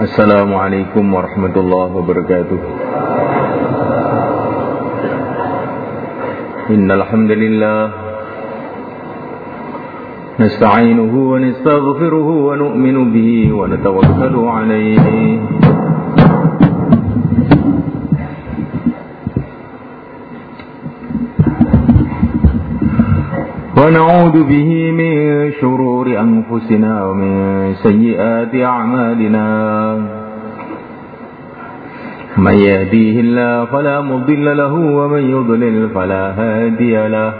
السلام عليكم ورحمة الله وبركاته إن الحمد لله نستعينه ونستغفره ونؤمن به ونتوكل عليه ونعوذ به من شرور أنفسنا ومن سيئات أعمالنا. من يهديه الله فلا مضل له ومن يضلل فلا هادي له.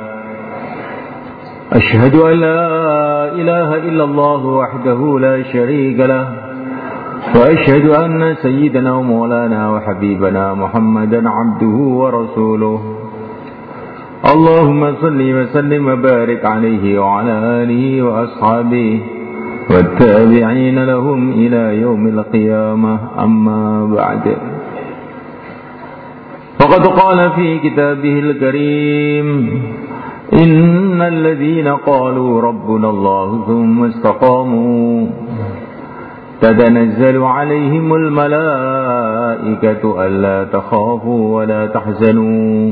أشهد أن لا إله إلا الله وحده لا شريك له. وأشهد أن سيدنا ومولانا وحبيبنا محمدا عبده ورسوله. اللهم صل وسلم وبارك عليه وعلى آله وأصحابه والتابعين لهم إلى يوم القيامة. أما بعد. فقد قال في كتابه الكريم إن الذين قالوا ربنا الله ثم استقاموا تتنزل عليهم الملائكة ألا تخافوا ولا تحزنوا.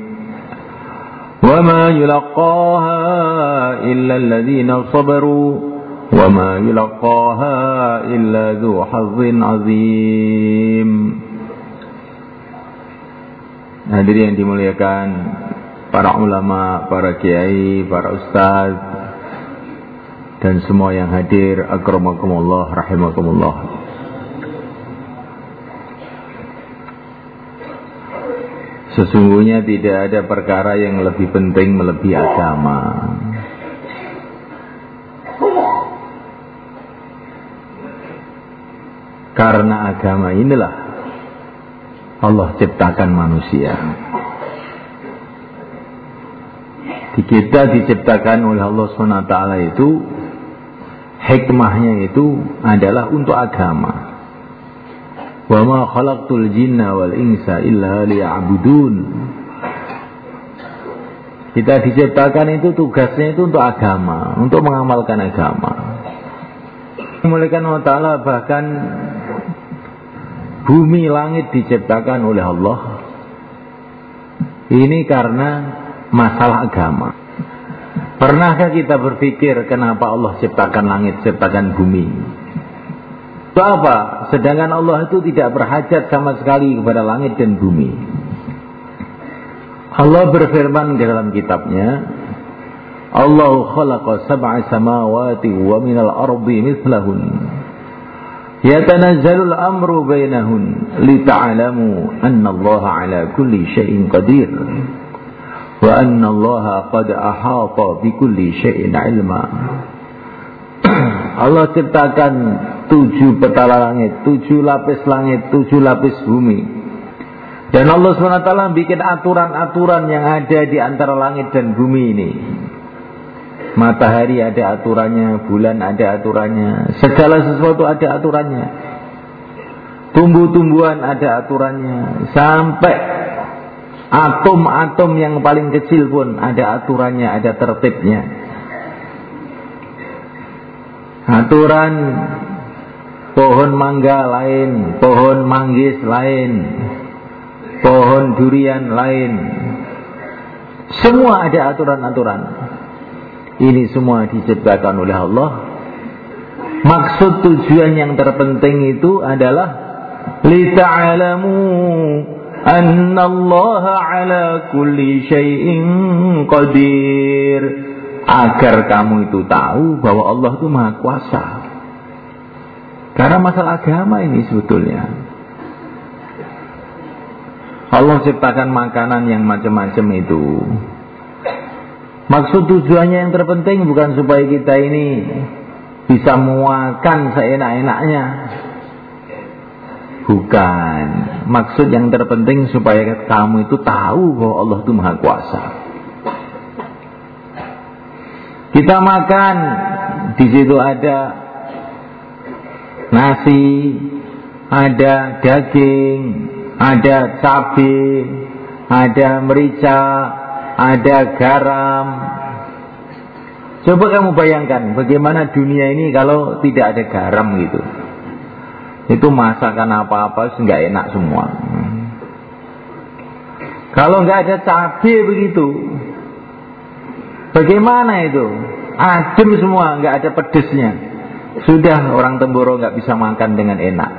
وما يلقاها إلا الذين صبروا وما يلقاها إلا ذو حظ عظيم Hadirin yang dimuliakan para ulama, para kiai, para ustaz dan semua yang hadir akramakumullah rahimakumullah. Sesungguhnya tidak ada perkara yang lebih penting melebihi agama. Karena agama inilah Allah ciptakan manusia. Di kita diciptakan oleh Allah SWT itu hikmahnya itu adalah untuk agama. Wa ma khalaqtul jinna wal insa illa liya'budun. Kita diciptakan itu tugasnya itu untuk agama, untuk mengamalkan agama. Memulaikan Allah Ta'ala bahkan bumi langit diciptakan oleh Allah. Ini karena masalah agama. Pernahkah kita berpikir kenapa Allah ciptakan langit, ciptakan bumi? Itu apa? Sedangkan Allah itu tidak berhajat sama sekali kepada langit dan bumi. Allah berfirman di dalam kitabnya, Allah khalaqa sab'a samawati wa minal ardi mithlahun. Yatanazzalul amru bainahun lita'alamu anna Allah ala kulli syai'in qadir. Wa anna Allah qad ahata bi kulli syai'in ilma. Allah ciptakan tujuh petala langit, tujuh lapis langit, tujuh lapis bumi. Dan Allah SWT bikin aturan-aturan yang ada di antara langit dan bumi ini. Matahari ada aturannya, bulan ada aturannya, segala sesuatu ada aturannya. Tumbuh-tumbuhan ada aturannya, sampai atom-atom yang paling kecil pun ada aturannya, ada tertibnya. Aturan pohon mangga lain, pohon manggis lain, pohon durian lain. Semua ada aturan-aturan. Ini semua diciptakan oleh Allah. Maksud tujuan yang terpenting itu adalah lita'alamu anna Allah ala kulli syai'in qadir agar kamu itu tahu bahwa Allah itu maha kuasa karena masalah agama ini sebetulnya Allah ciptakan makanan yang macam-macam itu Maksud tujuannya yang terpenting bukan supaya kita ini bisa muakan seenak-enaknya. Bukan. Maksud yang terpenting supaya kamu itu tahu bahwa Allah itu Maha Kuasa. Kita makan, di situ ada nasi, ada daging, ada cabai, ada merica, ada garam. Coba kamu bayangkan bagaimana dunia ini kalau tidak ada garam gitu. Itu masakan apa-apa nggak enak semua. Kalau nggak ada cabai begitu, bagaimana itu? Adem semua, nggak ada pedesnya. Sudah orang Temboro nggak bisa makan dengan enak.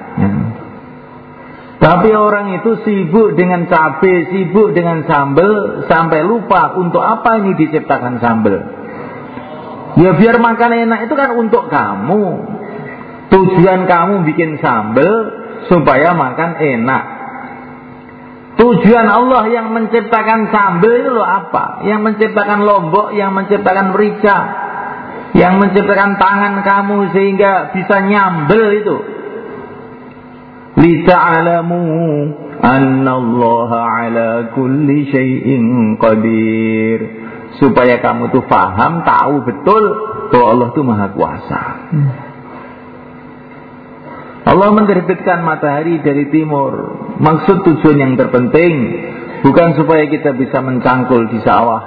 Tapi orang itu sibuk dengan cabai, sibuk dengan sambal, sampai lupa untuk apa ini diciptakan sambal. Ya biar makan enak itu kan untuk kamu. Tujuan kamu bikin sambal supaya makan enak. Tujuan Allah yang menciptakan sambal itu loh apa? Yang menciptakan lombok, yang menciptakan merica, yang menciptakan tangan kamu sehingga bisa nyambel itu. Lita'lamu anna Allah ala kulli syai'in qadir. Supaya kamu tuh faham tahu betul bahwa Allah tuh maha kuasa Allah menerbitkan matahari dari timur. Maksud tujuan yang terpenting bukan supaya kita bisa mencangkul di sawah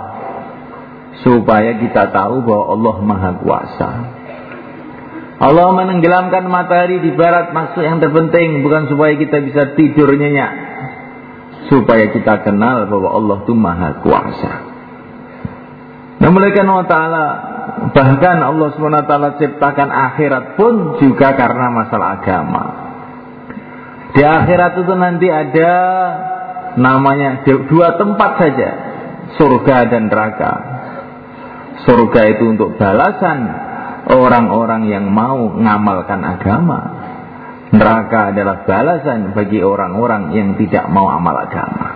supaya kita tahu bahwa Allah maha kuasa. Allah menenggelamkan matahari di barat maksud yang terpenting bukan supaya kita bisa tidur nyenyak supaya kita kenal bahwa Allah itu maha kuasa. Nah mereka ta'ala bahkan Allah SWT ciptakan akhirat pun juga karena masalah agama di akhirat itu nanti ada namanya dua tempat saja surga dan neraka surga itu untuk balasan orang-orang yang mau mengamalkan agama. Neraka adalah balasan bagi orang-orang yang tidak mau amal agama.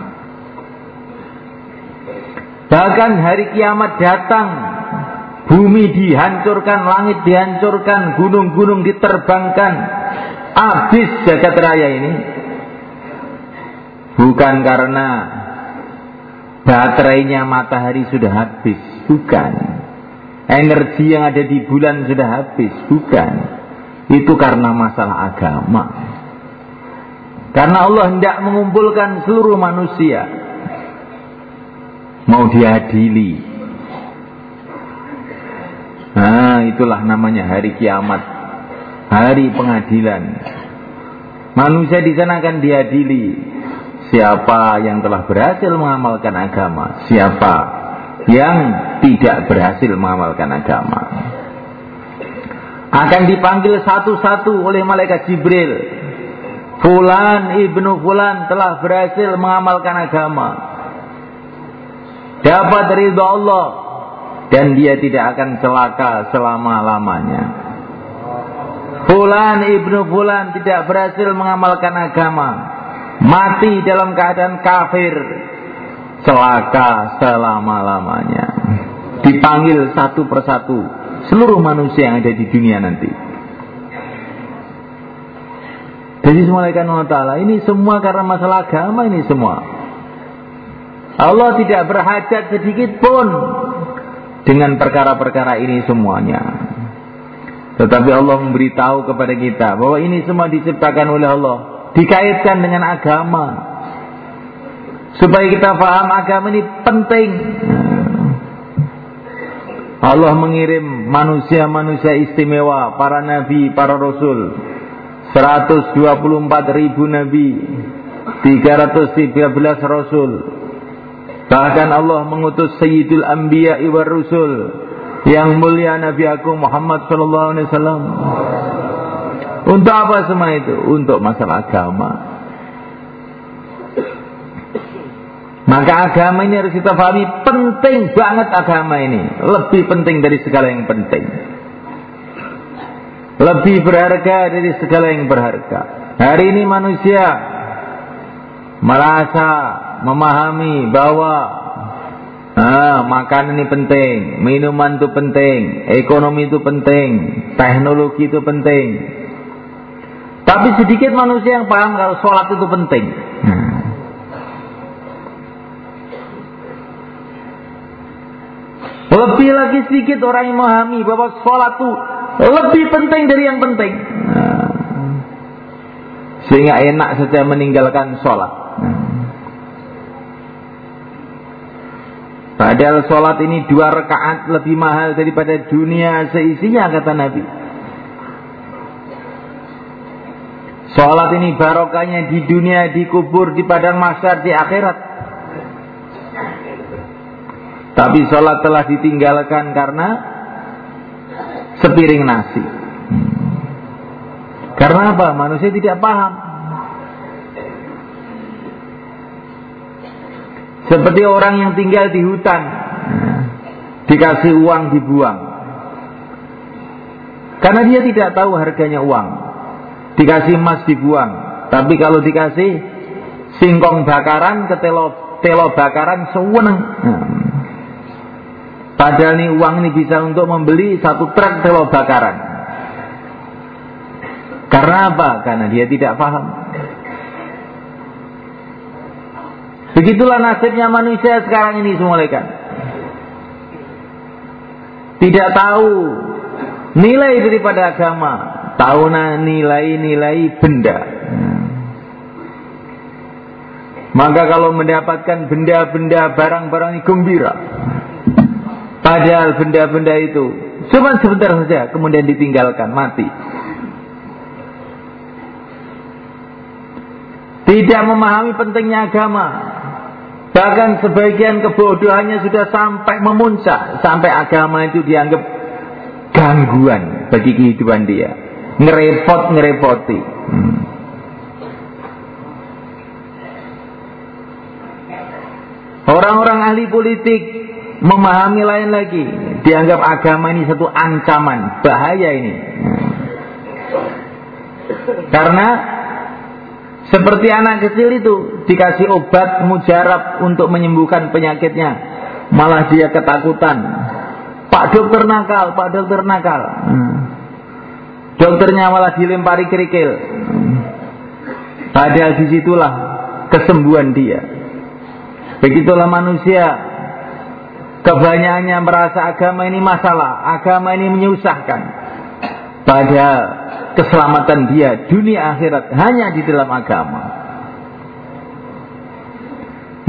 Bahkan hari kiamat datang, bumi dihancurkan, langit dihancurkan, gunung-gunung diterbangkan, habis jagat raya ini. Bukan karena baterainya matahari sudah habis, bukan energi yang ada di bulan sudah habis, bukan. Itu karena masalah agama. Karena Allah hendak mengumpulkan seluruh manusia. Mau diadili. Itulah namanya hari kiamat. Hari pengadilan. Manusia di sana akan diadili. Siapa yang telah berhasil mengamalkan agama, siapa yang tidak berhasil mengamalkan agama akan dipanggil satu-satu oleh malaikat Jibril Fulan ibnu Fulan telah berhasil mengamalkan agama dapat ridho Allah dan dia tidak akan celaka selama-lamanya Fulan ibnu Fulan tidak berhasil mengamalkan agama mati dalam keadaan kafir celaka selama-lamanya. Dipanggil satu persatu seluruh manusia yang ada di dunia nanti. Jadi semua Allah Ta'ala ini semua karena masalah agama ini semua. Allah tidak berhajat sedikit pun dengan perkara-perkara ini semuanya. Tetapi Allah memberitahu kepada kita bahwa ini semua diciptakan oleh Allah. Dikaitkan dengan agama. Supaya kita paham agama ini penting. Allah mengirim manusia-manusia istimewa, para nabi, para rasul. 124 ribu nabi, 313 rasul. Bahkan Allah mengutus Sayyidul Anbiya wa Rasul yang mulia Nabi Agung Muhammad sallallahu alaihi wasallam. Untuk apa semua itu? Untuk masalah agama. Maka agama ini harus kita pahami penting banget agama ini. Lebih penting dari segala yang penting. Lebih berharga dari segala yang berharga. Hari ini manusia merasa memahami bahwa ah, makan ini penting, minuman itu penting, ekonomi itu penting, teknologi itu penting. Tapi sedikit manusia yang paham kalau sholat itu penting. Hmm. Lebih lagi sedikit orang yang memahami bahwa sholat itu lebih penting dari yang penting. Nah, sehingga enak saja meninggalkan sholat. Nah. Padahal sholat ini dua rakaat lebih mahal daripada dunia seisinya kata Nabi. Sholat ini barokahnya di dunia, di kubur, di padang masyar, di akhirat. Tapi sholat telah ditinggalkan karena sepiring nasi. Karena apa? Manusia tidak paham. Seperti orang yang tinggal di hutan, dikasih uang dibuang. Karena dia tidak tahu harganya uang. Dikasih emas dibuang. Tapi kalau dikasih singkong bakaran ke telo, telo bakaran sewenang. Padahal ini uang ini bisa untuk membeli satu truk telur bakaran. Karena apa? Karena dia tidak paham. Begitulah nasibnya manusia sekarang ini semua. Tidak tahu nilai daripada agama, tahu nilai-nilai benda. Maka kalau mendapatkan benda-benda barang-barang gembira. Padahal benda-benda itu cuma sebentar saja kemudian ditinggalkan mati. Tidak memahami pentingnya agama. Bahkan sebagian kebodohannya sudah sampai memuncak. Sampai agama itu dianggap gangguan bagi kehidupan dia. Ngerepot, ngerepoti. Hmm. Orang-orang ahli politik memahami lain lagi. Dianggap agama ini satu ancaman, bahaya ini. Karena seperti anak kecil itu dikasih obat mujarab untuk menyembuhkan penyakitnya, malah dia ketakutan. Pak dokter nakal, Pak dokter nakal. Dokternya malah dilempari kerikil. Padahal di situlah kesembuhan dia. Begitulah manusia Kebanyakannya merasa agama ini masalah, agama ini menyusahkan. Padahal keselamatan dia dunia akhirat hanya di dalam agama.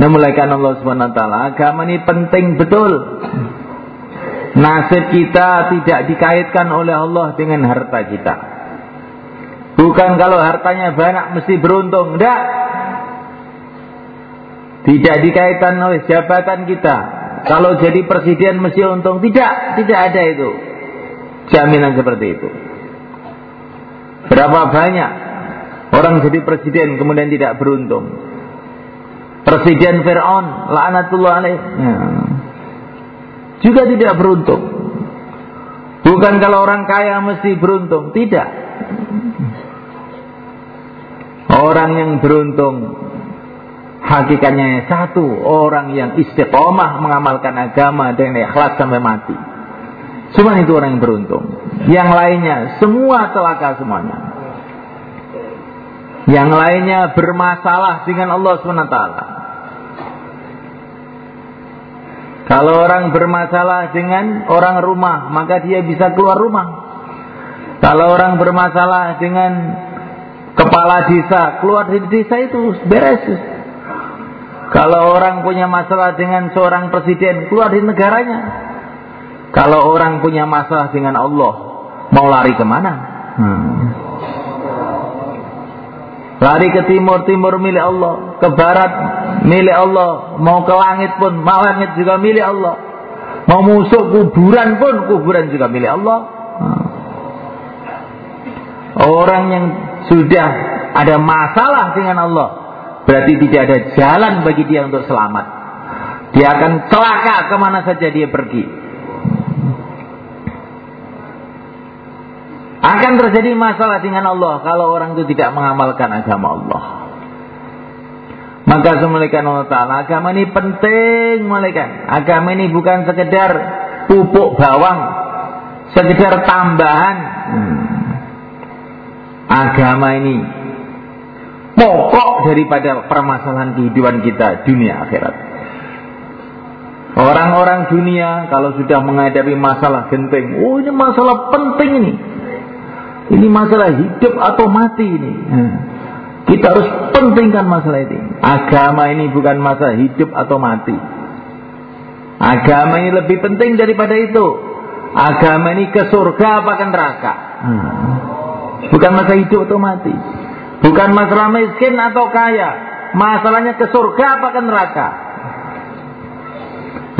Nah Allah Subhanahu wa taala, agama ini penting betul. Nasib kita tidak dikaitkan oleh Allah dengan harta kita. Bukan kalau hartanya banyak mesti beruntung, tidak. Tidak dikaitkan oleh jabatan kita, kalau jadi presiden mesti untung. Tidak, tidak ada itu. Jaminan seperti itu. Berapa banyak orang jadi presiden kemudian tidak beruntung. Presiden Fir'aun, la'anatullah alaih. Ya. Juga tidak beruntung. Bukan kalau orang kaya mesti beruntung. Tidak. Orang yang beruntung Hakikatnya satu orang yang istiqomah mengamalkan agama dengan ikhlas sampai mati. Cuma itu orang yang beruntung. Yang lainnya semua celaka semuanya. Yang lainnya bermasalah dengan Allah SWT. Kalau orang bermasalah dengan orang rumah, maka dia bisa keluar rumah. Kalau orang bermasalah dengan kepala desa, keluar dari desa itu beres. Kalau orang punya masalah dengan seorang presiden, keluar dari negaranya. Kalau orang punya masalah dengan Allah, mau lari ke mana? Hmm. Lari ke timur, timur milik Allah. Ke barat, milik Allah. Mau ke langit pun, mau langit juga milik Allah. Mau musuh kuburan pun, kuburan juga milik Allah. Hmm. Orang yang sudah ada masalah dengan Allah, berarti tidak ada jalan bagi dia untuk selamat. Dia akan celaka ke mana saja dia pergi. Akan terjadi masalah dengan Allah kalau orang itu tidak mengamalkan agama Allah. Maka semulaikan Allah Ta'ala Agama ini penting mulaikan Agama ini bukan sekedar pupuk bawang Sekedar tambahan hmm. Agama ini Pokok daripada permasalahan kehidupan kita Dunia akhirat Orang-orang dunia Kalau sudah menghadapi masalah genting Oh ini masalah penting ini Ini masalah hidup atau mati ini hmm. Kita harus pentingkan masalah ini. Agama ini bukan masalah hidup atau mati. Agama ini lebih penting daripada itu. Agama ini ke surga apa ke neraka. Hmm. Bukan masalah hidup atau mati. Bukan masalah miskin atau kaya. Masalahnya ke surga apa ke neraka.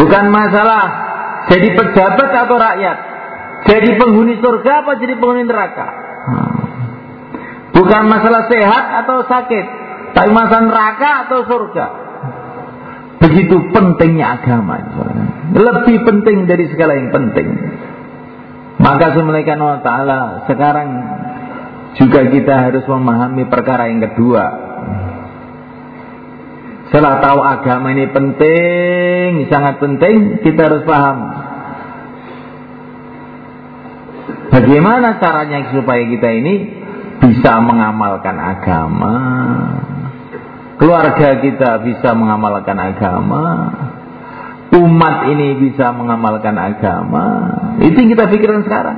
Bukan masalah jadi pejabat atau rakyat. Jadi penghuni surga apa jadi penghuni neraka. Bukan masalah sehat atau sakit, tapi masalah neraka atau surga. Begitu pentingnya agama. Lebih penting dari segala yang penting. Maka semulaikan Allah Ta'ala sekarang juga kita harus memahami perkara yang kedua. Setelah tahu agama ini penting, sangat penting, kita harus paham. Bagaimana caranya supaya kita ini bisa mengamalkan agama, keluarga kita bisa mengamalkan agama, umat ini bisa mengamalkan agama. Itu yang kita pikirkan sekarang.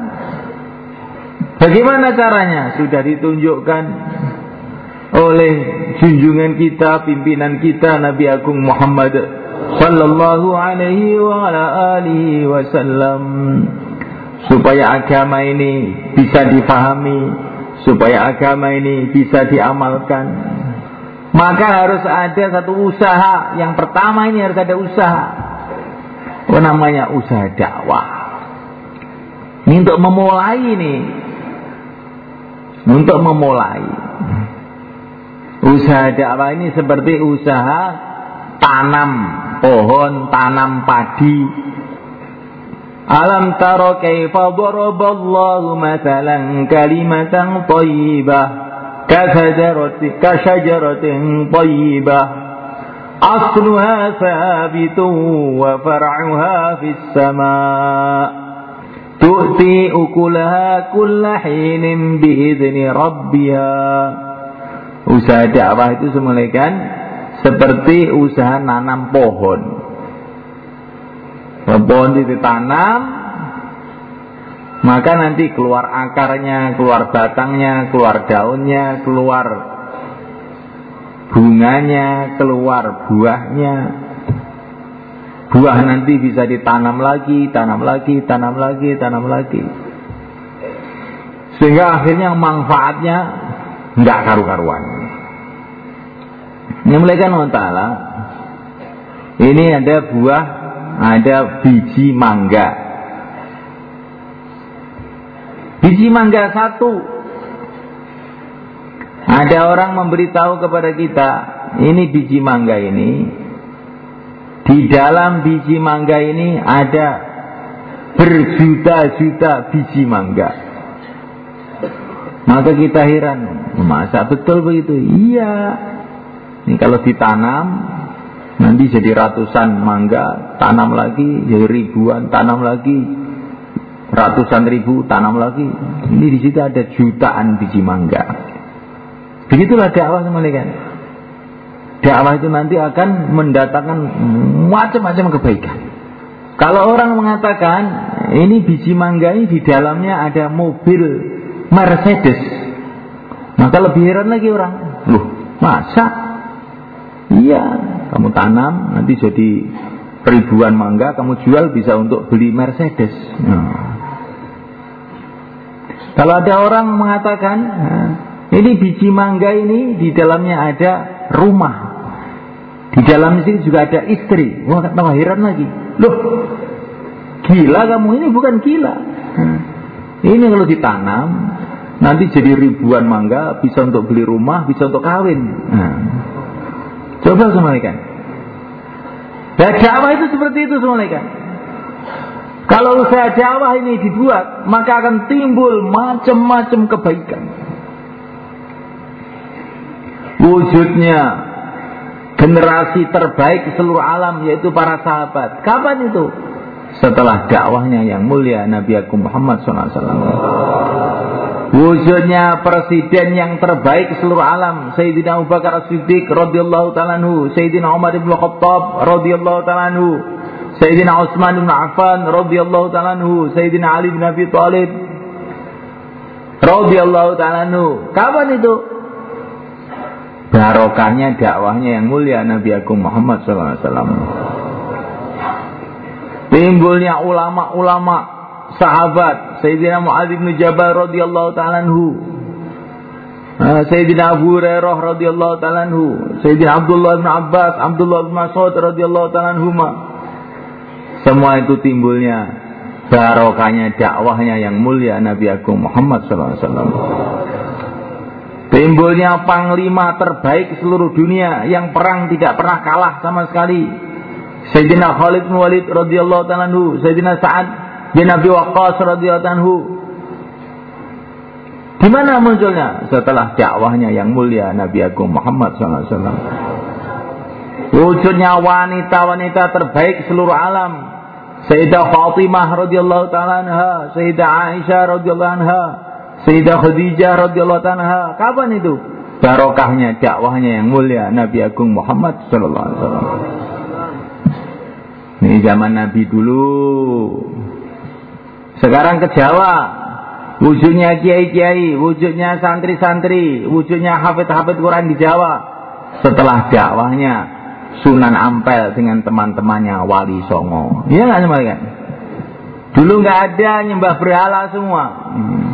Bagaimana caranya? Sudah ditunjukkan oleh junjungan kita, pimpinan kita Nabi Agung Muhammad sallallahu alaihi wasallam supaya agama ini bisa difahami supaya agama ini bisa diamalkan. Maka harus ada satu usaha. Yang pertama ini harus ada usaha. Apa namanya? Usaha dakwah. Ini untuk memulai ini. Untuk memulai. Usaha dakwah ini seperti usaha tanam pohon tanam padi Alam taro kaifa daraballahu mathalan kalimatan thayyibah? Kasajaratin kasajaratin thayyibah. Asluha thabitun wa far'uha fis sama' tu'ti ukulaha kulla hinin biizni rabbiha. Usaha dakwah itu semulaikan seperti usaha nanam pohon Pohon ditanam, maka nanti keluar akarnya, keluar batangnya, keluar daunnya, keluar bunganya, keluar buahnya. Buah nanti bisa ditanam lagi, tanam lagi, tanam lagi, tanam lagi. Sehingga akhirnya manfaatnya nggak karu-karuan. Ini mulai kan Ini ada buah ada biji mangga. Biji mangga satu. Ada orang memberitahu kepada kita, ini biji mangga ini. Di dalam biji mangga ini ada berjuta-juta biji mangga. Maka kita heran, masa betul begitu? Iya. Ini kalau ditanam Nanti jadi ratusan mangga, tanam lagi, jadi ribuan, tanam lagi, ratusan ribu, tanam lagi. Ini di situ ada jutaan biji mangga. Begitulah dakwah kan. Dakwah itu nanti akan mendatangkan macam-macam kebaikan. Kalau orang mengatakan ini biji mangga ini di dalamnya ada mobil Mercedes, maka lebih heran lagi orang. Loh, masa? Iya, kamu tanam nanti jadi ribuan mangga kamu jual bisa untuk beli Mercedes. Nah. kalau ada orang mengatakan nah, ini biji mangga ini di dalamnya ada rumah di dalam sini juga ada istri. Wah tambah heran lagi. Loh gila kamu ini bukan gila. Nah, ini kalau ditanam nanti jadi ribuan mangga bisa untuk beli rumah bisa untuk kawin. Nah, Coba semalaikan. Dan dakwah itu seperti itu semalaikan. Kalau usaha dakwah ini dibuat, maka akan timbul macam-macam kebaikan. Wujudnya generasi terbaik seluruh alam yaitu para sahabat. Kapan itu? Setelah dakwahnya yang mulia Nabi Agung Muhammad SAW. Wujudnya presiden yang terbaik seluruh alam Sayyidina Abu Bakar As-Siddiq radhiyallahu taala anhu, Sayyidina Umar bin Khattab radhiyallahu taala anhu, Sayyidina Utsman bin Affan radhiyallahu taala anhu, Sayyidina Ali bin Abi Thalib radhiyallahu taala anhu. Kapan itu? Barokahnya dakwahnya yang mulia Nabi Agung Muhammad sallallahu alaihi wasallam. Timbulnya ulama-ulama sahabat Sayyidina Mu'adz bin Jabal radhiyallahu taala anhu. Ah, Sayyidina Abu Hurairah radhiyallahu taala anhu. Sayyidina Abdullah bin Abbas Abdullah bin Mas'ud radhiyallahu taala anhuma. Semua itu timbulnya barokahnya dakwahnya yang mulia Nabi Agung Muhammad wasallam. Timbulnya panglima terbaik seluruh dunia yang perang tidak pernah kalah sama sekali Sayyidina Khalid bin Walid radhiyallahu taala anhu Sayyidina Sa'ad bin Abi Waqqas radhiyallahu anhu. Di mana munculnya? Setelah dakwahnya yang mulia Nabi Agung Muhammad SAW. Wujudnya wanita-wanita terbaik seluruh alam. Sayyidah Fatimah radhiyallahu taala anha, Sayyidah Aisyah radhiyallahu anha, Sayyidah Khadijah radhiyallahu taala anha. Kapan itu? Barokahnya dakwahnya yang mulia Nabi Agung Muhammad sallallahu alaihi wasallam. Ini zaman Nabi dulu. Sekarang ke Jawa, wujudnya kiai-kiai, wujudnya santri-santri, wujudnya hafid-hafid Quran di Jawa. Setelah dakwahnya Sunan Ampel dengan teman-temannya Wali Songo. Iya nggak kan? Dulu nggak ada nyembah berhala semua. Hmm.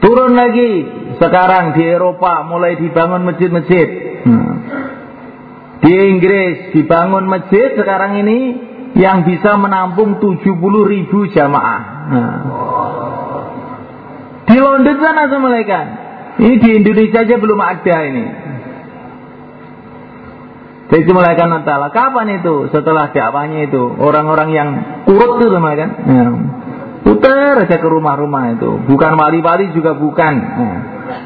Turun lagi sekarang di Eropa mulai dibangun masjid-masjid. Hmm. Di Inggris dibangun masjid sekarang ini yang bisa menampung 70 ribu jamaah. Nah. Di London sana semalaikan. Ini di Indonesia aja belum ada ini. Jadi malaikat Ta'ala kapan itu? Setelah dakwahnya itu orang-orang yang kurut itu malaikat. Ya. Putar aja ke rumah-rumah itu. Bukan wali-wali juga bukan. Ya.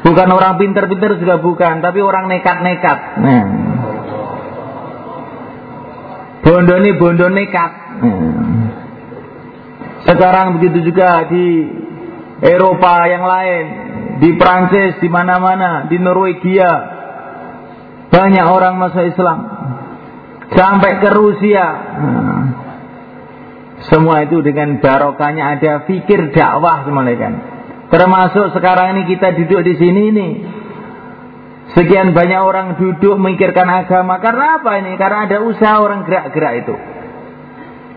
Bukan orang pinter-pinter juga bukan, tapi orang nekat-nekat. Nah. Bondo ini bondo nekat. Sekarang begitu juga di Eropa yang lain, di Prancis, di mana-mana, di Norwegia, banyak orang masuk Islam. Sampai ke Rusia. Semua itu dengan barokahnya ada fikir dakwah semalakan. Termasuk sekarang ini kita duduk di sini ini Sekian banyak orang duduk memikirkan agama. Karena apa ini? Karena ada usaha orang gerak-gerak itu.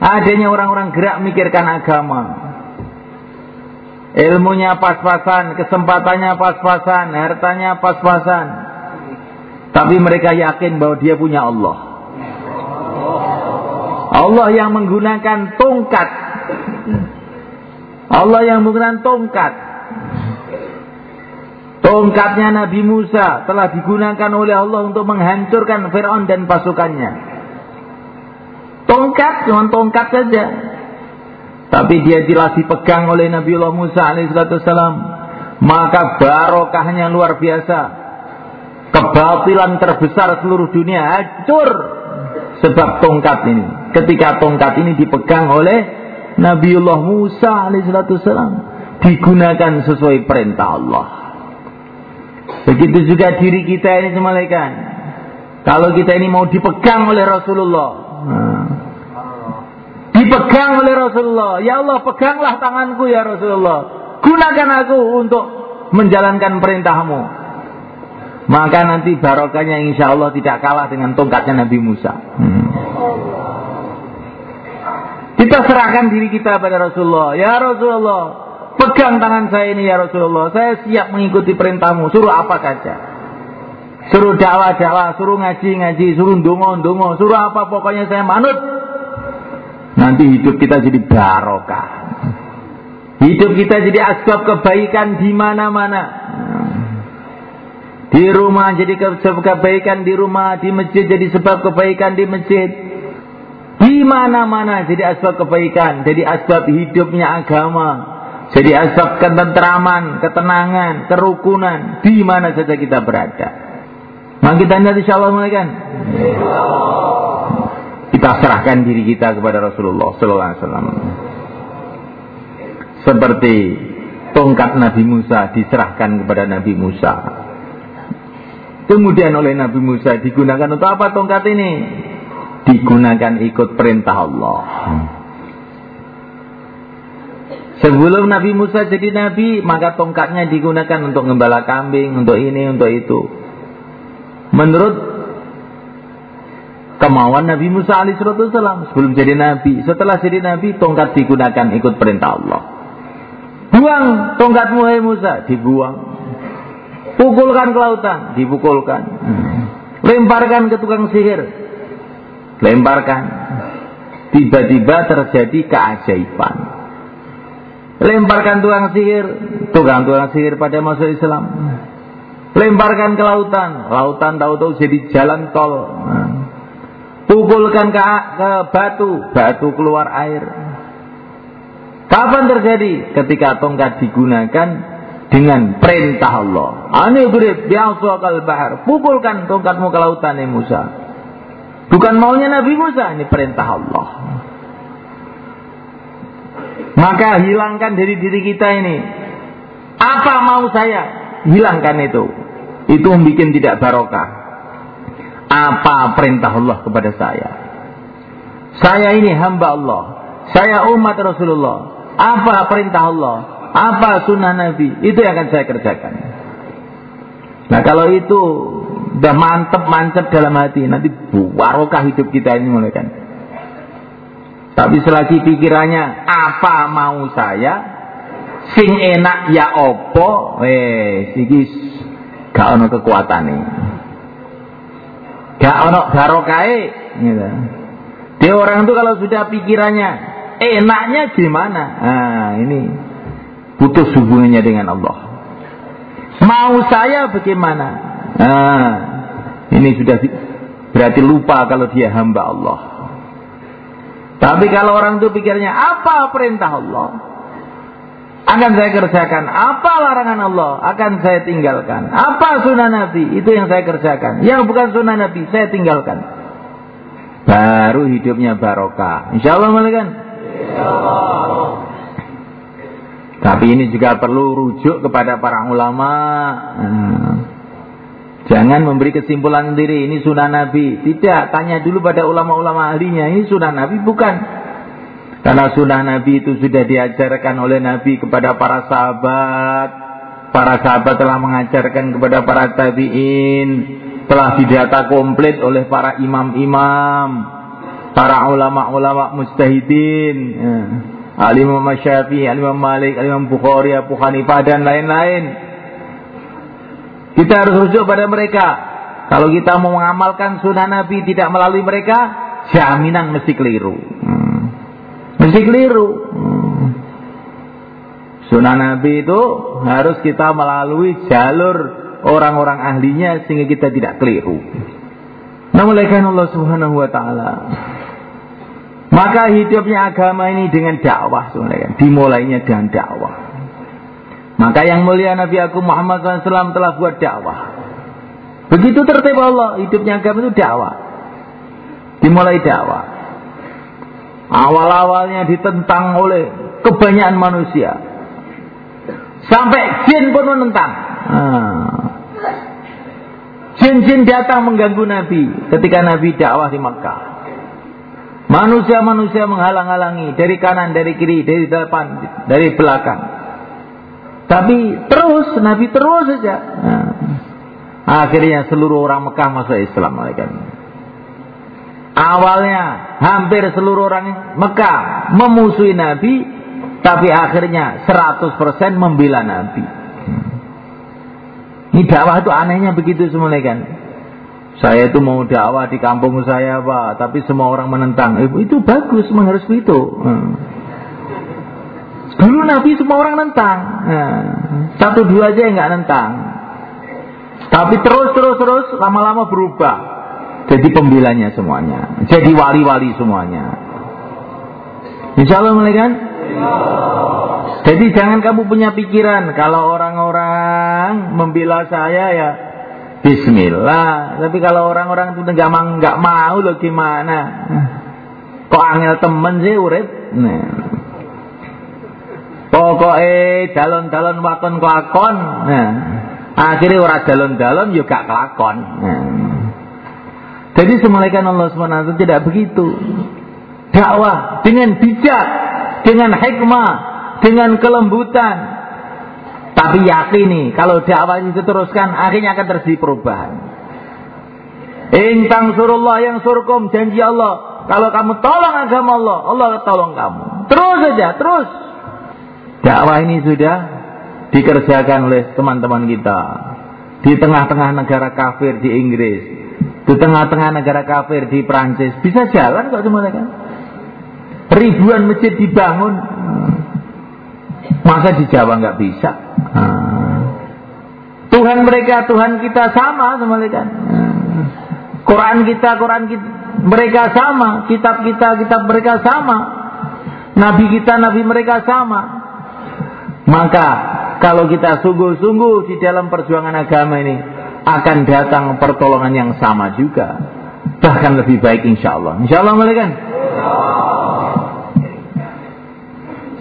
Adanya orang-orang gerak memikirkan agama. Ilmunya pas-pasan, kesempatannya pas-pasan, hartanya pas-pasan. Tapi mereka yakin bahwa dia punya Allah. Allah yang menggunakan tongkat. Allah yang menggunakan tongkat Tongkatnya Nabi Musa telah digunakan oleh Allah untuk menghancurkan Fir'aun dan pasukannya. Tongkat, cuma tongkat saja. Tapi dia jelas dipegang oleh Nabi Allah Musa alaihissalam. Maka barokahnya luar biasa. Kebatilan terbesar seluruh dunia hancur. Sebab tongkat ini. Ketika tongkat ini dipegang oleh Nabi Allah Musa alaihissalam. Digunakan sesuai perintah Allah. Begitu juga diri kita ini semalaikan. Kalau kita ini mau dipegang oleh Rasulullah. Nah. Dipegang oleh Rasulullah. Ya Allah peganglah tanganku ya Rasulullah. Gunakan aku untuk menjalankan perintahmu. Maka nanti barokahnya insya Allah tidak kalah dengan tongkatnya Nabi Musa. Hmm. Kita serahkan diri kita pada Rasulullah. Ya Rasulullah, Pegang tangan saya ini ya Rasulullah. Saya siap mengikuti perintahmu. Suruh apa saja. Suruh dakwah-dakwah, suruh ngaji-ngaji, suruh dongo-dongo, suruh apa pokoknya saya manut. Nanti hidup kita jadi barokah. Hidup kita jadi asbab kebaikan di mana-mana. Di rumah jadi sebab kebaikan di rumah, di masjid jadi sebab kebaikan di masjid. Di mana-mana jadi asbab kebaikan, jadi asbab hidupnya agama, jadi asbab ketentraman, ketenangan, kerukunan di mana saja kita berada. Maka kita ingat insya Allah mulai kan? Kita serahkan diri kita kepada Rasulullah Sallallahu Alaihi Wasallam. Seperti tongkat Nabi Musa diserahkan kepada Nabi Musa. Kemudian oleh Nabi Musa digunakan untuk apa tongkat ini? Digunakan ikut perintah Allah. Sebelum Nabi Musa jadi nabi, maka tongkatnya digunakan untuk ngembala kambing, untuk ini, untuk itu. Menurut kemauan Nabi Musa alaihissalam sebelum jadi nabi, setelah jadi nabi, tongkat digunakan ikut perintah Allah. Buang tongkatmu hai Musa, dibuang. Pukulkan ke lautan, dipukulkan. Lemparkan ke tukang sihir, lemparkan. Tiba-tiba terjadi keajaiban. Lemparkan tukang sihir, tukang-tukang sihir pada masa Islam. Lemparkan ke lautan, lautan tahu-tahu jadi jalan tol. Pukulkan ke, ke batu, batu keluar air. Kapan terjadi? Ketika tongkat digunakan dengan perintah Allah. Bi'aswakal bahar. Pukulkan tongkatmu ke lautan ya Musa. Bukan maunya Nabi Musa, ini perintah Allah. Maka hilangkan dari diri kita ini. Apa mau saya? Hilangkan itu. Itu membuat tidak barokah. Apa perintah Allah kepada saya? Saya ini hamba Allah. Saya umat Rasulullah. Apa perintah Allah? Apa sunnah Nabi? Itu yang akan saya kerjakan. Nah kalau itu udah mantep mantep dalam hati, nanti barokah hidup kita ini mulai kan. Tapi selagi pikirannya apa mau saya, sing enak ya opo, eh sikis gak ono kekuatan nih. Gak ono barokai, gitu. Dia orang itu kalau sudah pikirannya enaknya gimana? Nah, ini putus hubungannya dengan Allah. Mau saya bagaimana? Nah, ini sudah berarti lupa kalau dia hamba Allah. Tapi kalau orang itu pikirnya apa perintah Allah? Akan saya kerjakan. Apa larangan Allah? Akan saya tinggalkan. Apa sunnah Nabi? Itu yang saya kerjakan. Yang bukan sunnah Nabi, saya tinggalkan. Baru hidupnya barokah. Insya Allah Allah. Tapi ini juga perlu rujuk kepada para ulama. Hmm. Jangan memberi kesimpulan sendiri, ini sunnah Nabi. Tidak, tanya dulu pada ulama-ulama ahlinya, ini sunnah Nabi bukan. Karena sunnah Nabi itu sudah diajarkan oleh Nabi kepada para sahabat. Para sahabat telah mengajarkan kepada para tabi'in. Telah didata komplit oleh para imam-imam. Para ulama-ulama mustahidin. Ya. Al-Imam Syafi'i, Al-Imam Malik, Al-Imam Bukhari, Abu Hanifah dan lain-lain. Kita harus rujuk pada mereka. Kalau kita mau mengamalkan sunnah Nabi tidak melalui mereka, jaminan mesti keliru. Hmm. Mesti keliru. Hmm. Sunnah Nabi itu harus kita melalui jalur orang-orang ahlinya sehingga kita tidak keliru. Namun Allah Subhanahu wa taala maka hidupnya agama ini dengan dakwah. Dimulainya dengan dakwah. Maka yang mulia Nabi Agung Muhammad SAW telah buat dakwah. Begitu tertib Allah, hidupnya agama itu dakwah. Dimulai dakwah. Awal-awalnya ditentang oleh kebanyakan manusia. Sampai jin pun menentang. Ah. Jin-jin datang mengganggu Nabi ketika Nabi dakwah di Makkah. Manusia-manusia menghalang-halangi dari kanan, dari kiri, dari depan, dari belakang. Tapi terus, Nabi terus saja. Nah, akhirnya seluruh orang Mekah masuk Islam. Awalnya hampir seluruh orang Mekah memusuhi Nabi, tapi akhirnya 100% membela Nabi. Ini dakwah itu anehnya begitu semuanya kan. Saya itu mau dakwah di kampung saya pak, tapi semua orang menentang. Eh, itu bagus, memang harus begitu. Hmm. Dulu Nabi semua orang nentang. Nah, satu dua aja yang nggak nentang. Tapi terus terus terus lama-lama berubah. Jadi pembelanya semuanya. Jadi wali-wali semuanya. Insya Allah kan? Jadi jangan kamu punya pikiran kalau orang-orang membela saya ya Bismillah. Tapi kalau orang-orang itu nggak mau mau loh gimana? Kok angel temen sih urip? Nah. Pokoknya dalon-dalon waton kelakon. Nah. Akhirnya orang dalon-dalon juga kelakon. Nah. Jadi semulaikan Allah SWT tidak begitu. Dakwah dengan bijak, dengan hikmah, dengan kelembutan. Tapi yakini kalau dakwah itu teruskan akhirnya akan terjadi perubahan. Intang surullah yang surkum janji Allah. Kalau kamu tolong agama Allah, Allah tolong kamu. Terus saja, terus. Dakwah ini sudah dikerjakan oleh teman-teman kita. Di tengah-tengah negara kafir di Inggris. Di tengah-tengah negara kafir di Prancis. Bisa jalan kok semuanya kan? Ribuan masjid dibangun. Masa di Jawa nggak bisa? Ah. Tuhan mereka, Tuhan kita sama sama mereka. Ah. Quran kita, Quran kita, mereka sama. Kitab kita, kitab mereka sama. Nabi kita, Nabi mereka sama. Maka kalau kita sungguh-sungguh di dalam perjuangan agama ini akan datang pertolongan yang sama juga. Bahkan lebih baik insya Allah. Insya Allah mereka.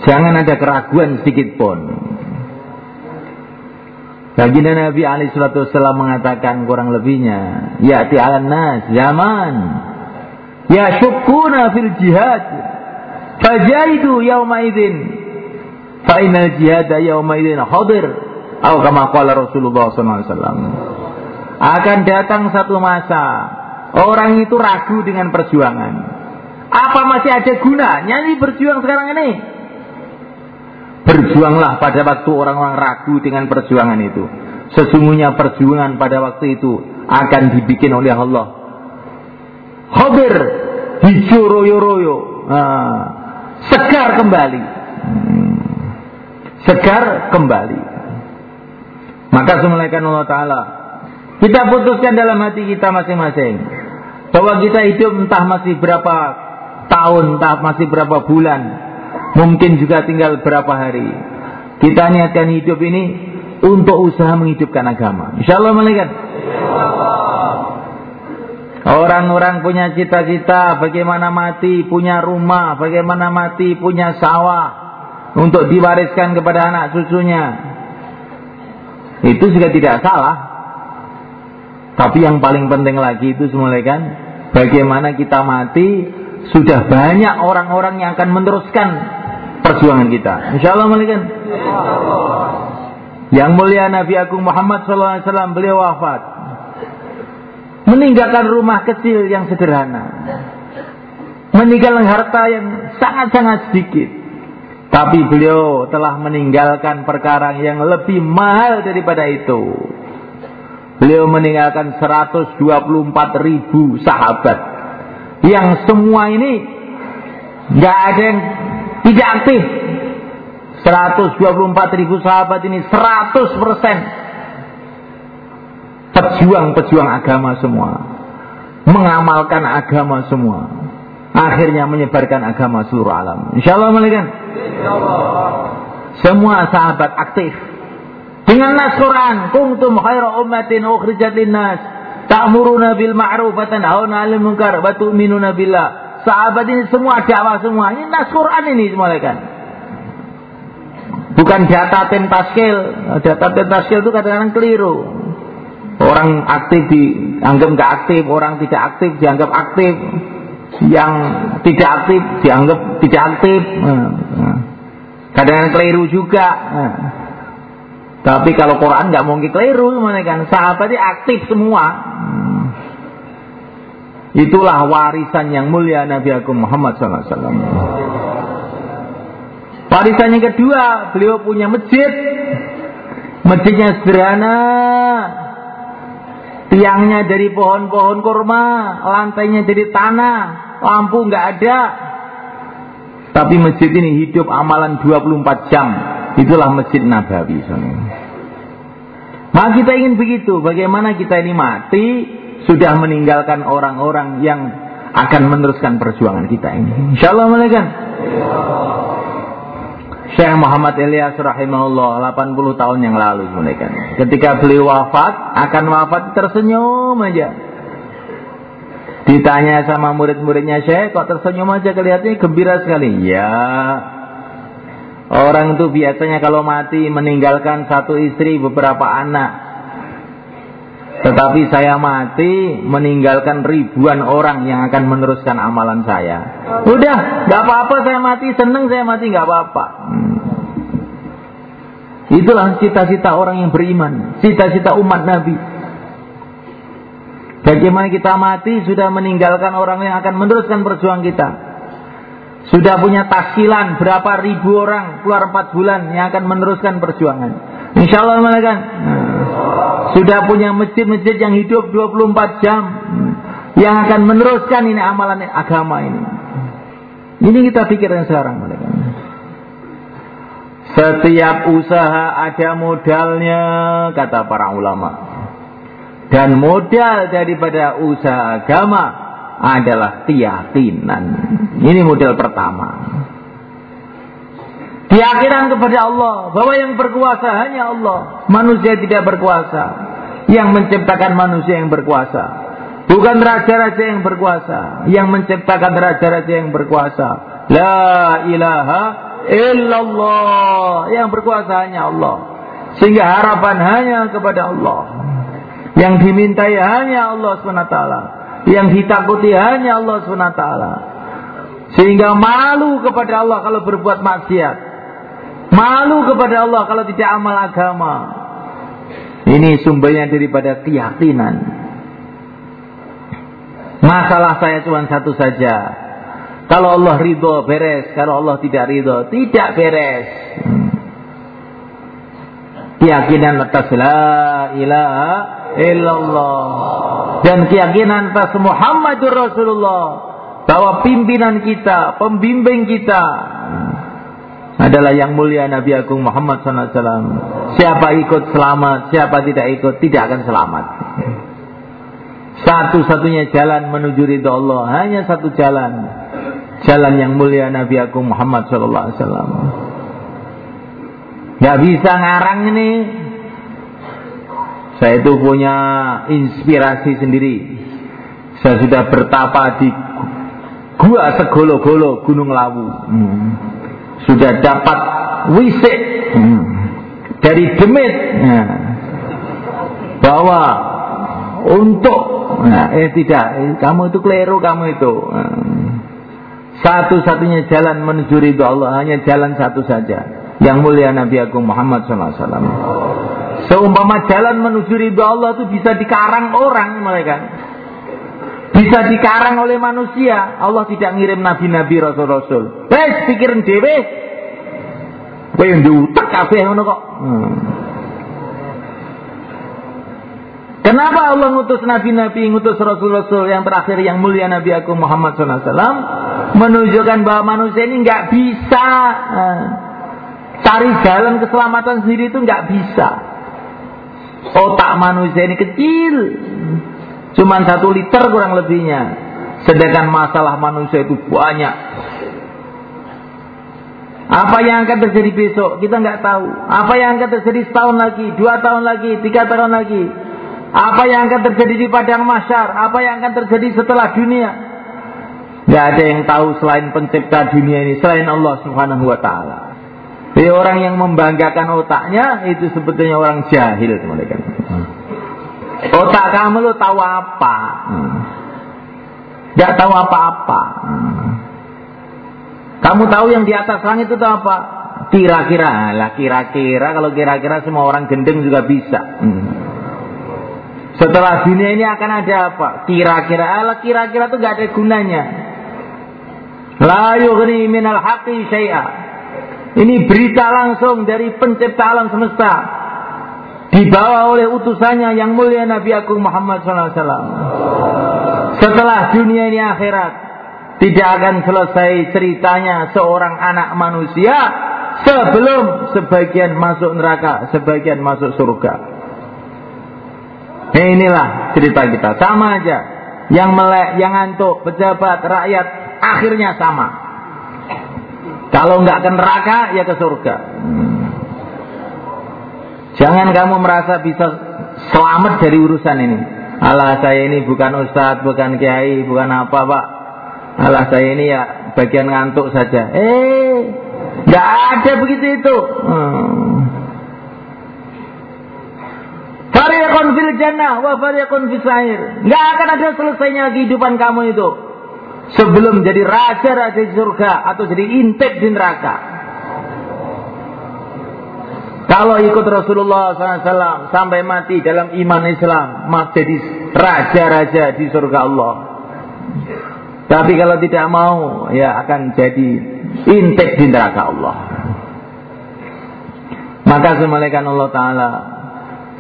Jangan ada keraguan sedikit pun. Baginda Nabi Ali Wasallam mengatakan kurang lebihnya, ya ala nas zaman ya syukuna fil jihad fajahidu yauma idzin fa innal jihad yauma idzin hadir atau kama qala Rasulullah SAW akan datang satu masa orang itu ragu dengan perjuangan apa masih ada gunanya ini berjuang sekarang ini Berjuanglah pada waktu orang-orang ragu dengan perjuangan itu. Sesungguhnya perjuangan pada waktu itu akan dibikin oleh Allah. Khabir hijau royo-royo. Nah, segar kembali. Hmm. Segar kembali. Maka semulaikan Allah Ta'ala. Kita putuskan dalam hati kita masing-masing. Bahwa kita hidup entah masih berapa tahun, entah masih berapa bulan Mungkin juga tinggal berapa hari. Kita niatkan hidup ini untuk usaha menghidupkan agama. Insya Allah malaikat. Orang-orang punya cita-cita bagaimana mati punya rumah, bagaimana mati punya sawah untuk diwariskan kepada anak cucunya. Itu juga tidak salah. Tapi yang paling penting lagi itu semula kan bagaimana kita mati sudah banyak orang-orang yang akan meneruskan perjuangan kita. Insya Allah malikan. Yang mulia Nabi Agung Muhammad SAW beliau wafat. Meninggalkan rumah kecil yang sederhana. Meninggalkan harta yang sangat-sangat sedikit. Tapi beliau telah meninggalkan perkara yang lebih mahal daripada itu. Beliau meninggalkan 124 ribu sahabat. Yang semua ini nggak ada yang tidak aktif. 124 ribu sahabat ini 100 persen pejuang-pejuang agama semua. Mengamalkan agama semua. Akhirnya menyebarkan agama seluruh alam. Insya Allah. Semua sahabat aktif. Dengan nas Quran. Kuntum khaira ummatin ukhrijat linnas. Ta'muruna bil ma'ruf wa tanhauna 'anil munkar wa tu'minuna billah sahabat ini semua dakwah semua. Ini nas Quran ini semua kan. Bukan data tentaskil. Data tentaskil itu kadang-kadang keliru. Orang aktif dianggap nggak aktif, orang tidak aktif dianggap aktif, yang tidak aktif dianggap tidak aktif. Nah, nah. Kadang-kadang keliru juga. Nah. Tapi kalau Quran nggak mungkin keliru, mana kan? Sahabatnya aktif semua. Itulah warisan yang mulia Nabi Agung Muhammad SAW. Warisan yang kedua, beliau punya masjid. Masjidnya sederhana. Tiangnya dari pohon-pohon kurma, lantainya dari tanah, lampu nggak ada. Tapi masjid ini hidup amalan 24 jam. Itulah Masjid Nabawi. Maka kita ingin begitu. Bagaimana kita ini mati sudah meninggalkan orang-orang yang akan meneruskan perjuangan kita ini. Insya Allah mereka. Syekh Muhammad Ilyas rahimahullah 80 tahun yang lalu mereka. Ketika beliau wafat, akan wafat tersenyum aja. Ditanya sama murid-muridnya Syekh, kok tersenyum aja kelihatannya gembira sekali. Ya, Orang itu biasanya kalau mati meninggalkan satu istri beberapa anak. Tetapi saya mati meninggalkan ribuan orang yang akan meneruskan amalan saya. Udah, nggak apa-apa saya mati, seneng saya mati nggak apa-apa. Hmm. Itulah cita-cita orang yang beriman, cita-cita umat Nabi. Bagaimana kita mati sudah meninggalkan orang yang akan meneruskan perjuangan kita. Sudah punya taskilan berapa ribu orang keluar empat bulan yang akan meneruskan perjuangan. Insya Allah mereka nah, sudah punya masjid-masjid yang hidup 24 jam yang akan meneruskan ini amalan agama ini. Ini kita pikirkan sekarang mereka. Setiap usaha ada modalnya kata para ulama. Dan modal daripada usaha agama adalah keyakinan. Ini model pertama. Keyakinan kepada Allah bahwa yang berkuasa hanya Allah, manusia tidak berkuasa. Yang menciptakan manusia yang berkuasa, bukan raja-raja yang berkuasa, yang menciptakan raja-raja yang berkuasa. La ilaha illallah, yang berkuasa hanya Allah. Sehingga harapan hanya kepada Allah. Yang dimintai hanya Allah SWT. Yang ditakuti hanya Allah SWT. Sehingga malu kepada Allah kalau berbuat maksiat. Malu kepada Allah kalau tidak amal agama. Ini sumbernya daripada keyakinan. Masalah saya cuma satu saja. Kalau Allah ridho beres, kalau Allah tidak ridho tidak beres. Keyakinan atas la ilaha illallah dan keyakinan atas Muhammadur Rasulullah bahwa pimpinan kita, pembimbing kita adalah yang mulia Nabi Agung Muhammad SAW. Siapa ikut selamat, siapa tidak ikut tidak akan selamat. Satu-satunya jalan menuju ridho Allah hanya satu jalan, jalan yang mulia Nabi Agung Muhammad SAW. Gak bisa ngarang ini saya itu punya inspirasi sendiri. Saya sudah bertapa di gua segolo-golo Gunung Lawu. Hmm. Sudah dapat wisik hmm. dari demit. Nah. Bahwa untuk nah, eh tidak, eh, kamu itu keliru kamu itu. Hmm. Satu-satunya jalan menuju ridho Allah hanya jalan satu saja. Yang mulia Nabi Agung Muhammad SAW. Seumpama jalan menuju ridho Allah itu bisa dikarang orang mereka. Bisa dikarang oleh manusia. Allah tidak ngirim nabi-nabi rasul-rasul. Wes pikirin dewe. Kowe diutek kabeh ngono kok. Hmm. Kenapa Allah ngutus nabi-nabi, ngutus rasul-rasul yang terakhir yang mulia Nabi aku Muhammad SAW menunjukkan bahwa manusia ini nggak bisa uh, cari jalan keselamatan sendiri itu nggak bisa. Otak manusia ini kecil. Cuman satu liter kurang lebihnya. Sedangkan masalah manusia itu banyak. Apa yang akan terjadi besok kita nggak tahu. Apa yang akan terjadi setahun lagi, dua tahun lagi, tiga tahun lagi. Apa yang akan terjadi di padang masyar, apa yang akan terjadi setelah dunia. Gak ada yang tahu selain pencipta dunia ini, selain Allah Subhanahu Wa Taala. Jadi orang yang membanggakan otaknya itu sebetulnya orang jahil mereka. Otak kamu lo tahu apa? Gak tahu apa-apa. Kamu tahu yang di atas langit itu apa? Kira-kira lah, kira-kira kalau kira-kira semua orang gendeng juga bisa. Setelah dunia ini akan ada apa? Kira-kira, lah kira-kira itu gak ada gunanya. La yughni minal haqi syai'a. Ini berita langsung dari pencipta alam semesta. Dibawa oleh utusannya yang mulia Nabi Agung Muhammad SAW. Setelah dunia ini akhirat. Tidak akan selesai ceritanya seorang anak manusia. Sebelum sebagian masuk neraka, sebagian masuk surga. Nah, inilah cerita kita. Sama aja. Yang melek, yang ngantuk, pejabat, rakyat, akhirnya sama. Kalau nggak ke neraka, ya ke surga. Jangan kamu merasa bisa selamat dari urusan ini. Allah saya ini bukan ustadz, bukan kiai, bukan apa pak. Allah saya ini ya bagian ngantuk saja. Eh, nggak ada begitu itu. Fariqun fil jannah wa fariqun fis sa'ir. Enggak akan ada selesainya kehidupan kamu itu. Sebelum jadi raja-raja di surga atau jadi intip di neraka. Kalau ikut Rasulullah SAW sampai mati dalam iman Islam, mati jadi raja-raja di surga Allah. Tapi kalau tidak mau, ya akan jadi intip di neraka Allah. Maka semalekan Allah Ta'ala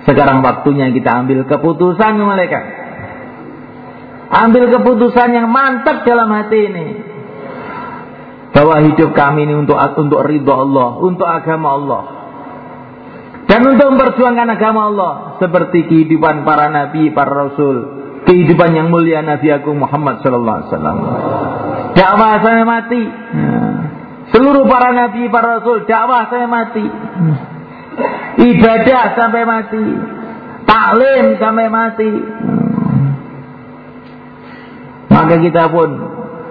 sekarang waktunya kita ambil keputusan mereka. Ambil keputusan yang mantap dalam hati ini. Bahwa hidup kami ini untuk untuk ridho Allah, untuk agama Allah. Dan untuk memperjuangkan agama Allah seperti kehidupan para nabi, para rasul, kehidupan yang mulia Nabi Agung Muhammad sallallahu alaihi wasallam. Dakwah saya mati. Seluruh para nabi, para rasul, dakwah saya mati ibadah sampai mati, taklim sampai mati. Maka kita pun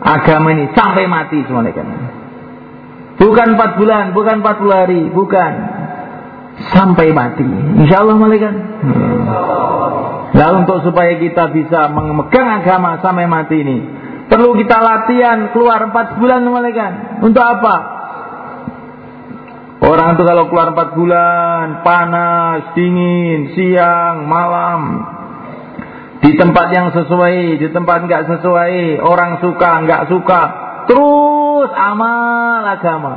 agama ini sampai mati semuanya kan. Bukan empat bulan, bukan empat puluh hari, bukan sampai mati. Insya Allah malaikat. Nah untuk supaya kita bisa memegang agama sampai mati ini, perlu kita latihan keluar empat bulan malaikat. Untuk apa? Orang itu kalau keluar empat bulan, panas, dingin, siang, malam, di tempat yang sesuai, di tempat nggak sesuai, orang suka, nggak suka, terus amal agama.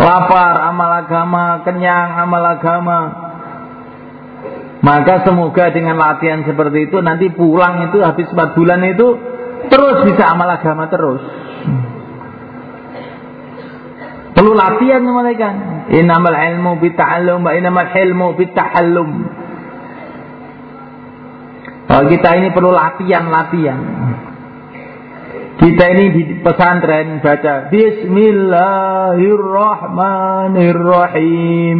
Lapar, amal agama, kenyang, amal agama. Maka semoga dengan latihan seperti itu nanti pulang itu habis empat bulan itu terus bisa amal agama terus. Perlu latihan mereka. Inamal ilmu bita'allum wa inamal hilmu bita'allum. Kalau kita ini perlu latihan-latihan. Kita ini di pesantren baca Bismillahirrahmanirrahim.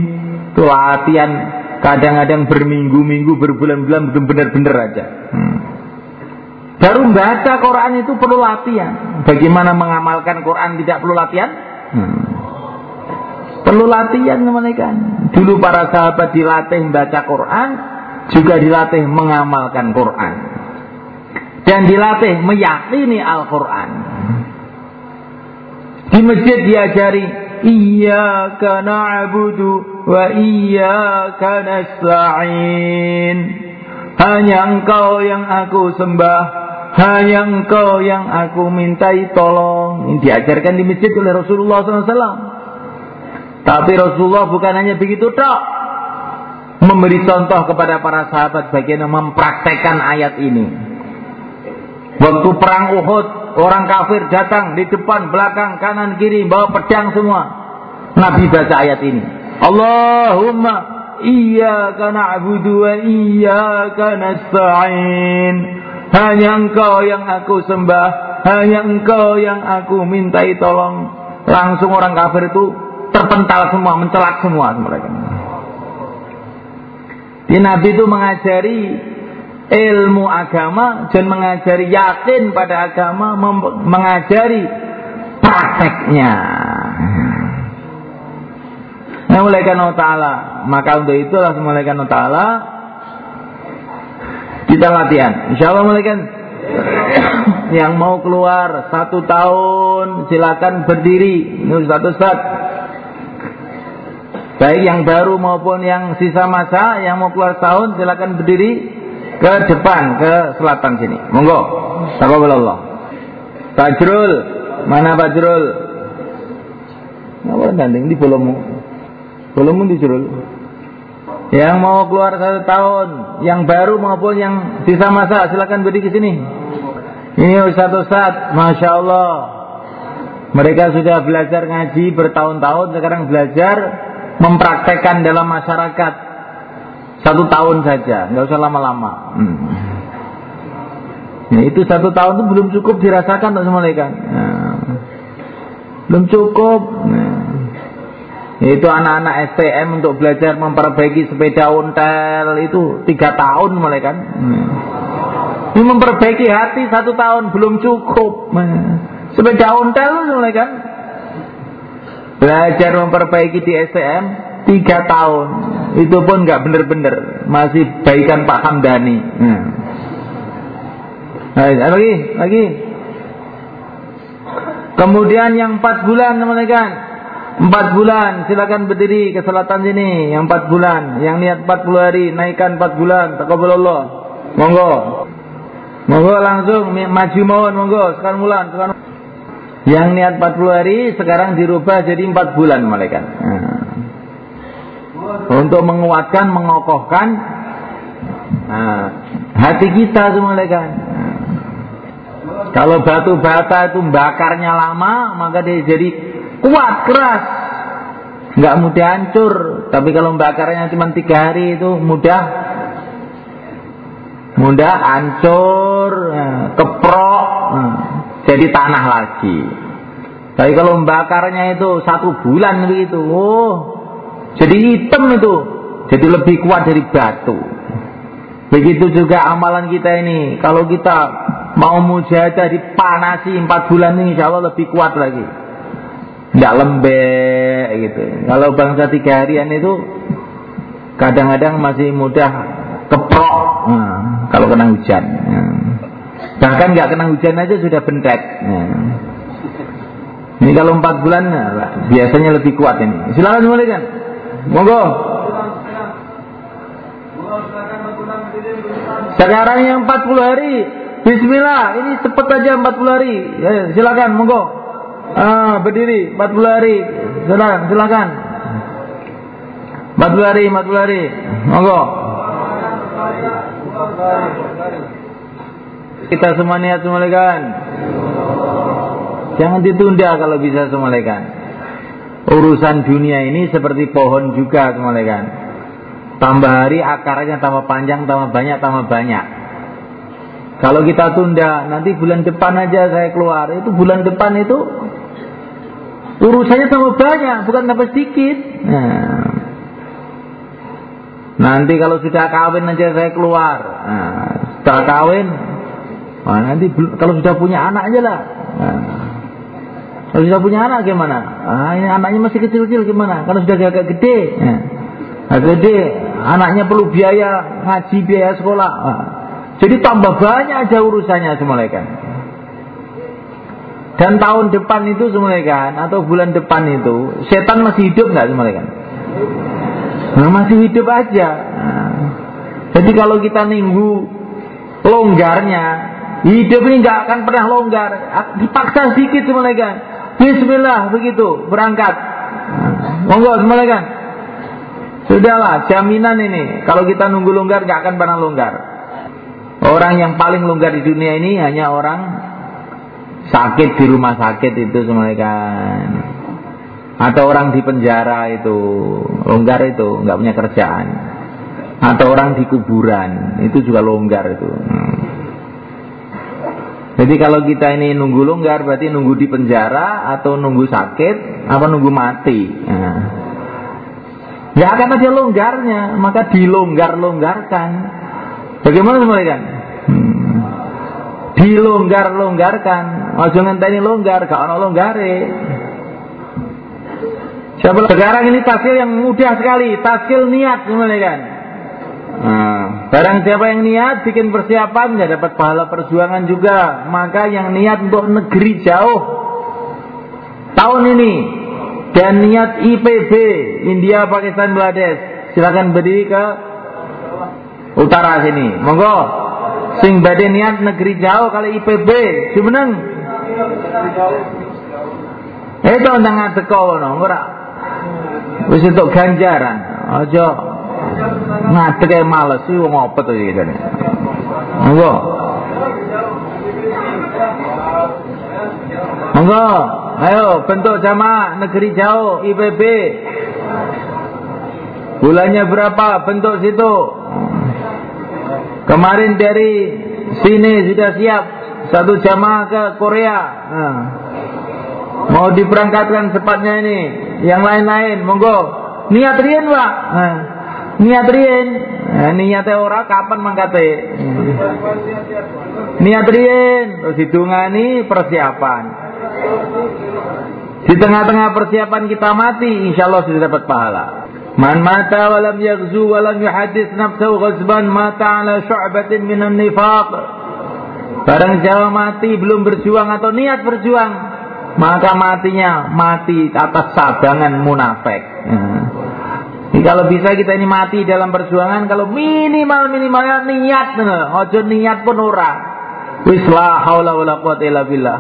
Itu latihan kadang-kadang berminggu-minggu, berbulan-bulan benar-benar aja. Hmm. Baru baca Quran itu perlu latihan. Bagaimana mengamalkan Quran tidak perlu latihan? Hmm. Perlu latihan mereka. Dulu para sahabat dilatih membaca Quran, juga dilatih mengamalkan Quran. Dan dilatih meyakini Al-Quran. Di masjid diajari Iyyaka na'budu wa iyyaka nasta'in. Hanya engkau yang aku sembah, hanya engkau yang aku mintai tolong. Ini diajarkan di masjid oleh Rasulullah SAW. Tapi Rasulullah bukan hanya begitu tok. Memberi contoh kepada para sahabat bagaimana mempraktekkan ayat ini. Waktu perang Uhud, orang kafir datang di depan, belakang, kanan, kiri, bawa pedang semua. Nabi baca ayat ini. Allahumma iyyaka na'budu wa iyyaka nasta'in. Hanya engkau yang aku sembah, hanya engkau yang aku mintai tolong. Langsung orang kafir itu terpental semua, mencelak semua mereka. Di Nabi itu mengajari ilmu agama dan mengajari yakin pada agama, mengajari prakteknya. Nah, mulai ta'ala. Maka untuk itulah mulai ta'ala. Kita latihan. Insya Allah mulai kan Yang mau keluar satu tahun Silakan berdiri. Ini satu Baik yang baru maupun yang sisa masa yang mau keluar tahun silakan berdiri ke depan ke selatan sini. Monggo. Taqabbalallah. Fajrul, mana Fajrul? Apa gandeng di bolongmu? Bolongmu di Jrul. Yang mau keluar satu tahun, yang baru maupun yang sisa masa silakan berdiri ke sini. Ini Ustaz-Ustaz, Masya Allah. Mereka sudah belajar ngaji bertahun-tahun, sekarang belajar mempraktekkan dalam masyarakat. Satu tahun saja, nggak usah lama-lama. Hmm. Nah, itu satu tahun itu belum cukup dirasakan untuk semalekan. Nah, belum cukup. Nah. Itu anak-anak STM untuk belajar memperbaiki sepeda ontel itu tiga tahun. Nah. Ini memperbaiki hati satu tahun belum cukup. Nah. Sepeda ontel kan. Belajar memperbaiki di STM tiga tahun. Itu pun nggak bener-bener. Masih baikan Pak Hamdani. Hmm. nah, lagi? Lagi? Kemudian yang empat bulan teman-teman. Empat bulan silakan berdiri ke selatan sini. Yang empat bulan. Yang niat empat puluh hari naikkan empat bulan. Allah monggo. Monggo langsung maju mohon monggo. Sekarang bulan sekarang yang niat 40 hari sekarang dirubah jadi 4 bulan malaikat. Nah untuk menguatkan, mengokohkan nah, hati kita semua kan. Nah, kalau batu bata itu bakarnya lama, maka dia jadi kuat, keras. Nggak mudah hancur. Tapi kalau bakarnya cuma tiga hari itu mudah mudah hancur, nah, keprok, nah, jadi tanah lagi. Tapi kalau bakarnya itu satu bulan begitu, oh jadi hitam itu. Jadi lebih kuat dari batu. Begitu juga amalan kita ini. Kalau kita mau mujahadah dipanasi empat bulan ini insya Allah lebih kuat lagi. Tidak lembek gitu. Kalau bangsa tiga harian itu kadang-kadang masih mudah keprok nah, kalau kena hujan. Nah. Bahkan nggak kena hujan aja sudah bentet. Nah. Ini kalau empat bulan nah, biasanya lebih kuat ini. Silakan mulai kan. Monggo. Sekarang yang 40 hari. Bismillah, ini cepat aja 40 hari. Ya, silakan, monggo. Ah, berdiri 40 hari. Silakan, silakan. 40 hari, 40 hari. Monggo. Kita semua niat semalekan. Jangan ditunda kalau bisa semalekan. Urusan dunia ini seperti pohon juga kan. Tambah hari akarnya tambah panjang, tambah banyak, tambah banyak. Kalau kita tunda, nanti bulan depan aja saya keluar. Itu bulan depan itu urusannya tambah banyak, bukan tambah sedikit. Nah, nanti kalau sudah kawin aja saya keluar. Nah, setelah kawin, nah, nanti kalau sudah punya anak aja lah. Nah, kalau sudah punya anak gimana? Ah, ini anaknya masih kecil-kecil gimana? Kalau sudah agak gede, ya. agak gede, anaknya perlu biaya ngaji, biaya sekolah. Ah. Jadi tambah banyak aja urusannya semua kan. Dan tahun depan itu semua kan, atau bulan depan itu, setan masih hidup nggak semua kan? Nah, masih hidup aja. Nah. Jadi kalau kita nunggu longgarnya, hidup ini nggak akan pernah longgar. Dipaksa sedikit semua kan. Bismillah begitu berangkat. Monggo kan. Sudahlah jaminan ini. Kalau kita nunggu longgar nggak akan pernah longgar. Orang yang paling longgar di dunia ini hanya orang sakit di rumah sakit itu kan. Atau orang di penjara itu longgar itu nggak punya kerjaan. Atau orang di kuburan itu juga longgar itu. Hmm. Jadi kalau kita ini nunggu longgar berarti nunggu di penjara atau nunggu sakit apa nunggu mati. Nah. Ya akan ada longgarnya, maka dilonggar-longgarkan. Bagaimana mereka? Hmm. Dilonggar-longgarkan. Oh jangan tanya longgar, gak ono longgare. Siapa sekarang ini taskil yang mudah sekali, taskil niat kan? Nah, barang siapa yang niat bikin persiapan ya dapat pahala perjuangan juga. Maka yang niat untuk negeri jauh tahun ini dan niat IPB India Pakistan Bangladesh silakan berdiri ke utara sini. Monggo. Sing badhe niat negeri jauh kali IPB, sebenang. Itu nang teko ngono, ora. Wis untuk ganjaran. Aja Ngadeg kayak males sih wong apa tuh nih. Monggo. Monggo. Ayo bentuk jamaah negeri jauh IPB. Bulannya berapa? Bentuk situ. Kemarin dari sini sudah siap satu jamaah ke Korea. Nah. Mau diberangkatkan cepatnya ini. Yang lain-lain, monggo. Niat rien, Pak. Nah. Niat rien. Nah, niatnya ora kapan mangkate. Niat rien, terus hidungani persiapan. Di tengah-tengah persiapan kita mati, insya Allah sudah dapat pahala. Man mata walam yaghzu walam yuhadis nafsahu ghazban mata ala syu'batin minan nifaq. Barang siapa mati belum berjuang atau niat berjuang, maka matinya mati atas sabangan munafik. Nah. Jadi kalau bisa kita ini mati dalam perjuangan, kalau minimal minimalnya niat, ojo niat pun ora. Wis la haula wala illa billah.